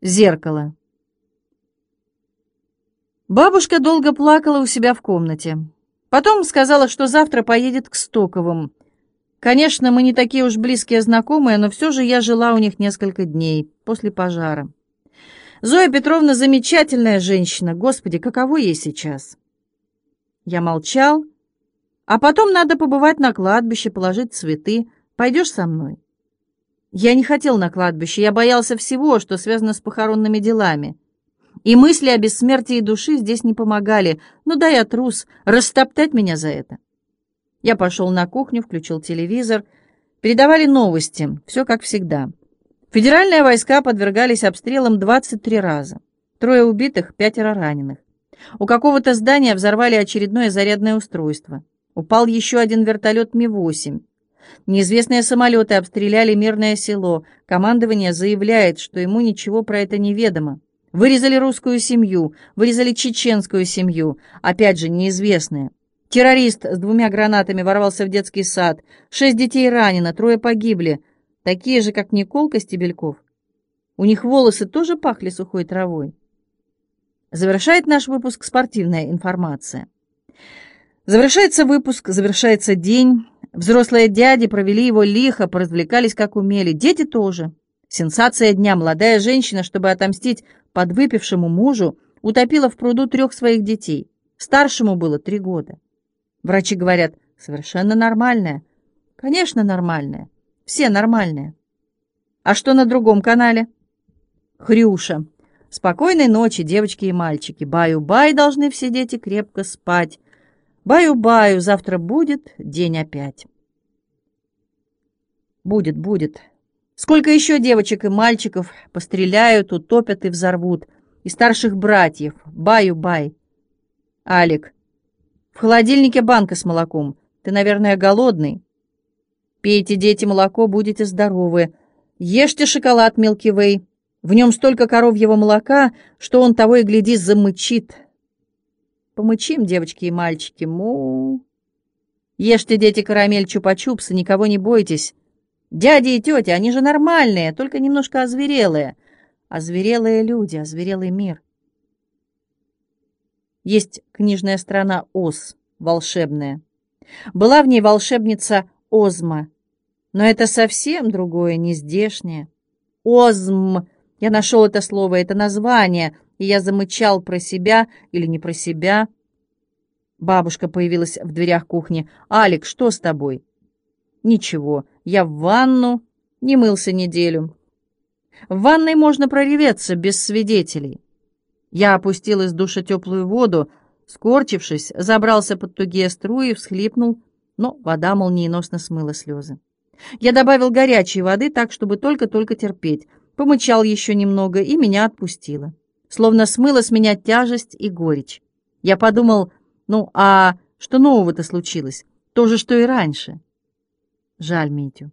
Зеркало. Бабушка долго плакала у себя в комнате. Потом сказала, что завтра поедет к Стоковым. Конечно, мы не такие уж близкие знакомые, но все же я жила у них несколько дней после пожара. Зоя Петровна замечательная женщина. Господи, каково ей сейчас? Я молчал. А потом надо побывать на кладбище, положить цветы. Пойдешь со мной? Я не хотел на кладбище, я боялся всего, что связано с похоронными делами. И мысли о бессмертии души здесь не помогали. Ну да я трус, растоптать меня за это. Я пошел на кухню, включил телевизор. Передавали новости, все как всегда. Федеральные войска подвергались обстрелам 23 раза. Трое убитых, пятеро раненых. У какого-то здания взорвали очередное зарядное устройство. Упал еще один вертолет Ми-8. Неизвестные самолеты обстреляли мирное село. Командование заявляет, что ему ничего про это не ведомо. Вырезали русскую семью, вырезали чеченскую семью. Опять же, неизвестные. Террорист с двумя гранатами ворвался в детский сад. Шесть детей ранено, трое погибли. Такие же, как Николка Стебельков. У них волосы тоже пахли сухой травой. Завершает наш выпуск спортивная информация. Завершается выпуск, завершается день. Взрослые дяди провели его лихо, поразвлекались как умели. Дети тоже. Сенсация дня. Молодая женщина, чтобы отомстить подвыпившему мужу, утопила в пруду трех своих детей. Старшему было три года. Врачи говорят, совершенно нормальная. Конечно, нормальная. Все нормальные. А что на другом канале? Хрюша. Спокойной ночи, девочки и мальчики. Баю-бай должны все дети крепко спать. Баю-баю, завтра будет день опять. Будет, будет. Сколько еще девочек и мальчиков постреляют, утопят и взорвут. И старших братьев. Баю-бай. Алик. В холодильнике банка с молоком. Ты, наверное, голодный. Пейте, дети, молоко, будете здоровы. Ешьте шоколад Милки Вей. В нем столько коровьего молока, что он того и гляди замычит. Помычим, девочки и мальчики, му. Ешьте, дети, карамель чупа-чупсы, никого не бойтесь. Дяди и тети, они же нормальные, только немножко озверелые. Озверелые люди, озверелый мир. Есть книжная страна Оз, волшебная. Была в ней волшебница Озма, но это совсем другое, не здешнее. Озм, я нашел это слово, это название — и я замычал про себя или не про себя. Бабушка появилась в дверях кухни. «Алик, что с тобой?» «Ничего, я в ванну, не мылся неделю». «В ванной можно прореветься без свидетелей». Я опустил из душа теплую воду, скорчившись, забрался под тугие струи, всхлипнул, но вода молниеносно смыла слезы. Я добавил горячей воды так, чтобы только-только терпеть, помычал еще немного, и меня отпустило словно смыла с меня тяжесть и горечь. Я подумал, ну а что нового-то случилось? То же, что и раньше. Жаль Митю.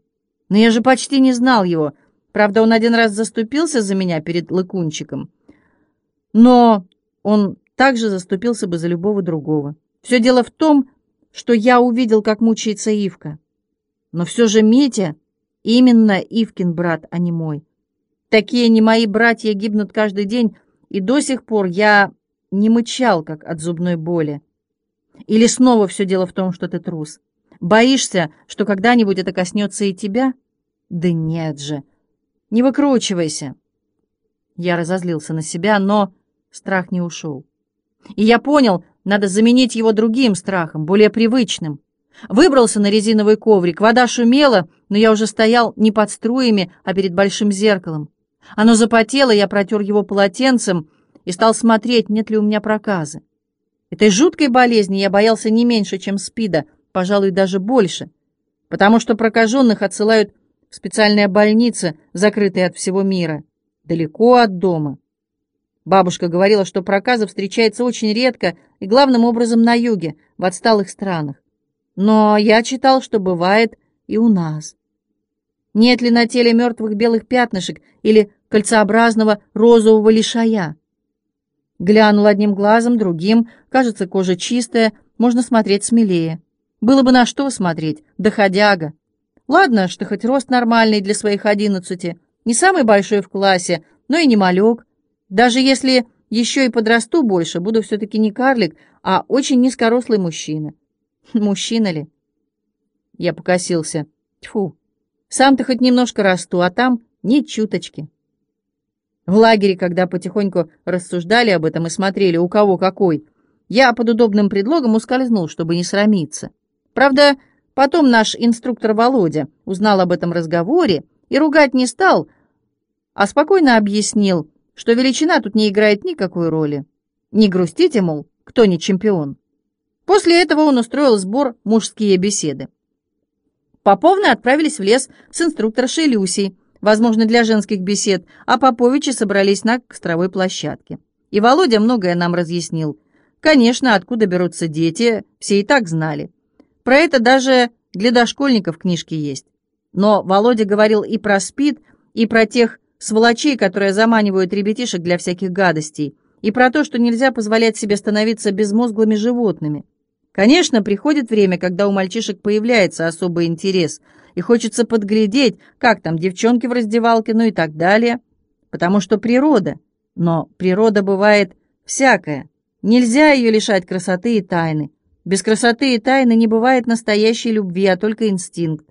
Но я же почти не знал его. Правда, он один раз заступился за меня перед Лыкунчиком. Но он также заступился бы за любого другого. Все дело в том, что я увидел, как мучается Ивка. Но все же Митя именно Ивкин брат, а не мой. Такие не мои братья гибнут каждый день, и до сих пор я не мычал, как от зубной боли. Или снова все дело в том, что ты трус? Боишься, что когда-нибудь это коснется и тебя? Да нет же. Не выкручивайся. Я разозлился на себя, но страх не ушел. И я понял, надо заменить его другим страхом, более привычным. Выбрался на резиновый коврик, вода шумела, но я уже стоял не под струями, а перед большим зеркалом. Оно запотело, я протер его полотенцем и стал смотреть, нет ли у меня проказы. Этой жуткой болезни я боялся не меньше, чем СПИДа, пожалуй, даже больше, потому что прокаженных отсылают в специальные больницы, закрытые от всего мира, далеко от дома. Бабушка говорила, что проказа встречается очень редко и главным образом на юге, в отсталых странах. Но я читал, что бывает и у нас. Нет ли на теле мертвых белых пятнышек или кольцеобразного розового лишая? Глянул одним глазом, другим, кажется, кожа чистая, можно смотреть смелее. Было бы на что смотреть, доходяга. Ладно, что хоть рост нормальный для своих одиннадцати, не самый большой в классе, но и не малек. Даже если еще и подрасту больше, буду все-таки не карлик, а очень низкорослый мужчина. Мужчина ли? Я покосился. Тьфу, сам-то хоть немножко расту, а там ни чуточки. В лагере, когда потихоньку рассуждали об этом и смотрели, у кого какой, я под удобным предлогом ускользнул, чтобы не срамиться. Правда, потом наш инструктор Володя узнал об этом разговоре и ругать не стал, а спокойно объяснил, что величина тут не играет никакой роли. Не грустите, мол, кто не чемпион. После этого он устроил сбор «Мужские беседы». Поповны отправились в лес с инструкторшей Люсей, возможно, для женских бесед, а Поповичи собрались на костровой площадке. И Володя многое нам разъяснил. Конечно, откуда берутся дети, все и так знали. Про это даже для дошкольников книжки есть. Но Володя говорил и про СПИД, и про тех сволочей, которые заманивают ребятишек для всяких гадостей, и про то, что нельзя позволять себе становиться безмозглыми животными. Конечно, приходит время, когда у мальчишек появляется особый интерес, и хочется подглядеть, как там девчонки в раздевалке, ну и так далее, потому что природа. Но природа бывает всякая. Нельзя ее лишать красоты и тайны. Без красоты и тайны не бывает настоящей любви, а только инстинкт.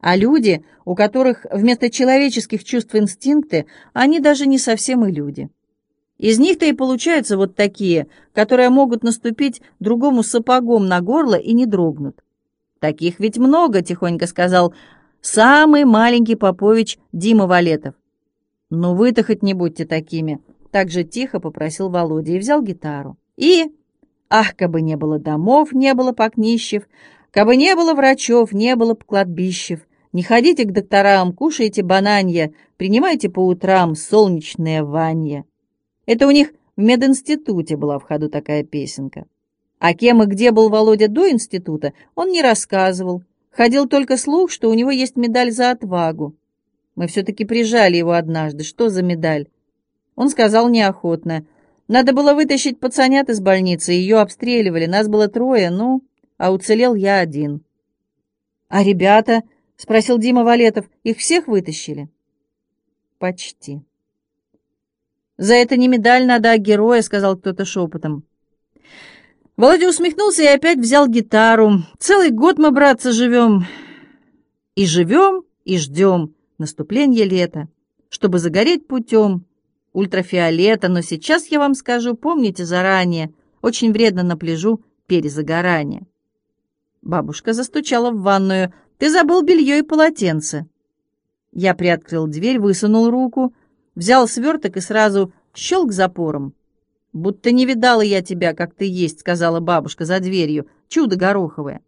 А люди, у которых вместо человеческих чувств инстинкты, они даже не совсем и люди. Из них-то и получаются вот такие, которые могут наступить другому сапогом на горло и не дрогнут. «Таких ведь много», — тихонько сказал самый маленький Попович Дима Валетов. «Ну вы-то хоть не будьте такими», — так же тихо попросил Володя и взял гитару. И, ах, кабы не было домов, не было покнищев, кабы не было врачов, не было б кладбищев, не ходите к докторам, кушайте бананья, принимайте по утрам солнечные ванья. Это у них в мединституте была в ходу такая песенка. А кем и где был Володя до института, он не рассказывал. Ходил только слух, что у него есть медаль за отвагу. Мы все-таки прижали его однажды. Что за медаль? Он сказал неохотно. Надо было вытащить пацанят из больницы, ее обстреливали, нас было трое, ну, а уцелел я один. «А ребята?» — спросил Дима Валетов. «Их всех вытащили?» «Почти». «За это не медаль надо, а героя», — сказал кто-то шепотом. Володя усмехнулся и опять взял гитару. «Целый год мы, братцы, живем. И живем, и ждем наступления лета, чтобы загореть путем ультрафиолета. Но сейчас я вам скажу, помните заранее, очень вредно на пляжу перезагорание». Бабушка застучала в ванную. «Ты забыл белье и полотенце». Я приоткрыл дверь, высунул руку — Взял сверток и сразу щелк запором. «Будто не видала я тебя, как ты есть», — сказала бабушка за дверью. «Чудо гороховое».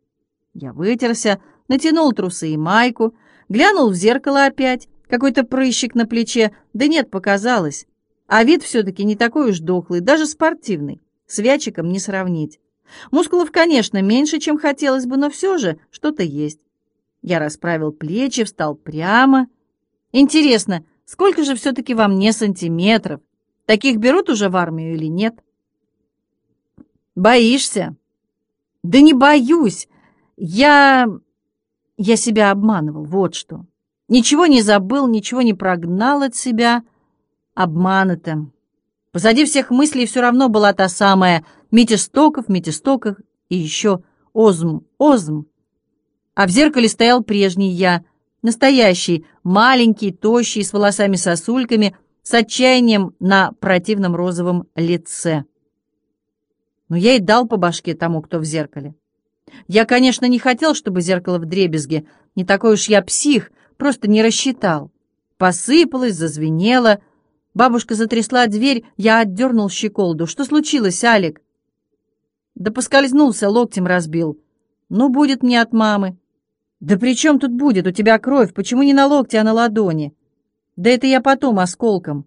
Я вытерся, натянул трусы и майку, глянул в зеркало опять. Какой-то прыщик на плече. Да нет, показалось. А вид все-таки не такой уж дохлый, даже спортивный. С вячиком не сравнить. Мускулов, конечно, меньше, чем хотелось бы, но все же что-то есть. Я расправил плечи, встал прямо. Интересно, Сколько же все-таки во мне сантиметров? Таких берут уже в армию или нет? Боишься? Да не боюсь. Я... Я себя обманывал, вот что. Ничего не забыл, ничего не прогнал от себя. Обман это. Позади всех мыслей все равно была та самая Митистоков, Митистоков и еще Озм, Озм. А в зеркале стоял прежний я — Настоящий, маленький, тощий, с волосами-сосульками, с отчаянием на противном розовом лице. Но я и дал по башке тому, кто в зеркале. Я, конечно, не хотел, чтобы зеркало в дребезге. Не такой уж я псих, просто не рассчитал. Посыпалось, зазвенело. Бабушка затрясла дверь, я отдернул щеколду. «Что случилось, Алик?» «Да поскользнулся, локтем разбил. Ну, будет мне от мамы. «Да при чем тут будет? У тебя кровь. Почему не на локте, а на ладони?» «Да это я потом, осколком».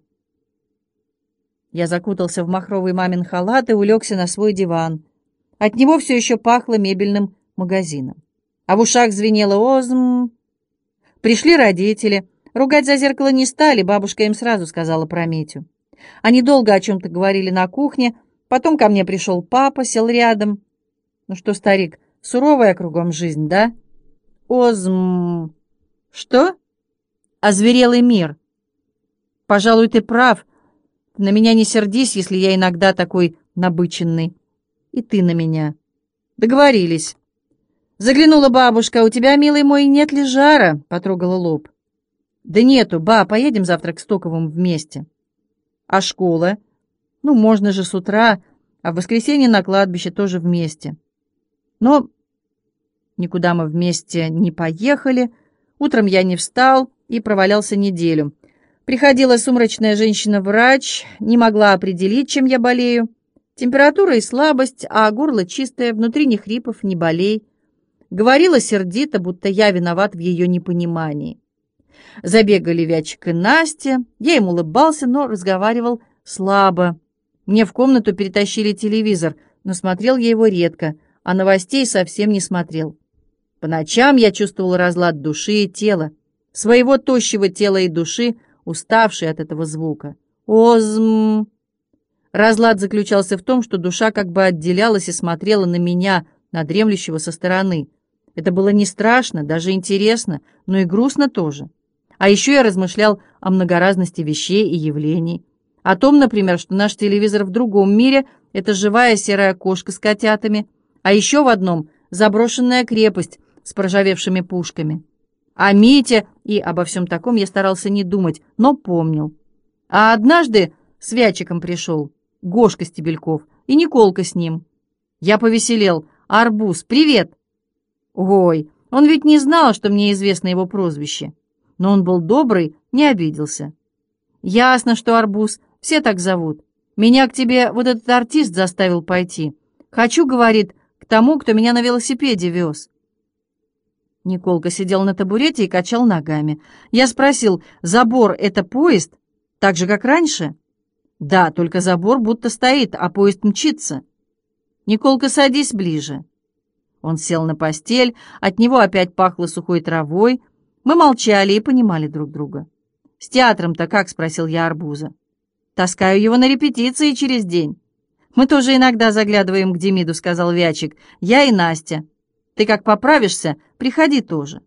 Я закутался в махровый мамин халат и улегся на свой диван. От него все еще пахло мебельным магазином. А в ушах звенело «Озм». Пришли родители. Ругать за зеркало не стали, бабушка им сразу сказала про Митю. Они долго о чем-то говорили на кухне, потом ко мне пришел папа, сел рядом. «Ну что, старик, суровая кругом жизнь, да?» Озм... Что? Озверелый мир. Пожалуй, ты прав. На меня не сердись, если я иногда такой набыченный. И ты на меня. Договорились. Заглянула бабушка. «У тебя, милый мой, нет ли жара?» — потрогала лоб. «Да нету, ба, поедем завтра к Стоковым вместе». «А школа?» «Ну, можно же с утра, а в воскресенье на кладбище тоже вместе». Но никуда мы вместе не поехали. Утром я не встал и провалялся неделю. Приходила сумрачная женщина-врач, не могла определить, чем я болею. Температура и слабость, а горло чистое, внутри ни хрипов, ни болей. Говорила сердито, будто я виноват в ее непонимании. Забегали Вячик и Настя. Я им улыбался, но разговаривал слабо. Мне в комнату перетащили телевизор, но смотрел я его редко, а новостей совсем не смотрел. По ночам я чувствовал разлад души и тела, своего тощего тела и души, уставшей от этого звука. Озм! Разлад заключался в том, что душа как бы отделялась и смотрела на меня, на дремлющего со стороны. Это было не страшно, даже интересно, но и грустно тоже. А еще я размышлял о многоразности вещей и явлений. О том, например, что наш телевизор в другом мире — это живая серая кошка с котятами, а еще в одном — заброшенная крепость с проржавевшими пушками. О Мите и обо всем таком я старался не думать, но помнил. А однажды с Вячиком пришел Гошка Стебельков и Николка с ним. Я повеселел. «Арбуз, привет!» Ой, он ведь не знал, что мне известно его прозвище но он был добрый, не обиделся. «Ясно, что арбуз, все так зовут. Меня к тебе вот этот артист заставил пойти. Хочу, — говорит, — к тому, кто меня на велосипеде вез». Николка сидел на табурете и качал ногами. Я спросил, забор — это поезд? Так же, как раньше? Да, только забор будто стоит, а поезд мчится. Николка, садись ближе. Он сел на постель, от него опять пахло сухой травой, мы молчали и понимали друг друга. «С театром-то как?» — спросил я Арбуза. «Таскаю его на репетиции через день». «Мы тоже иногда заглядываем к Демиду», — сказал Вячик. «Я и Настя. Ты как поправишься, приходи тоже».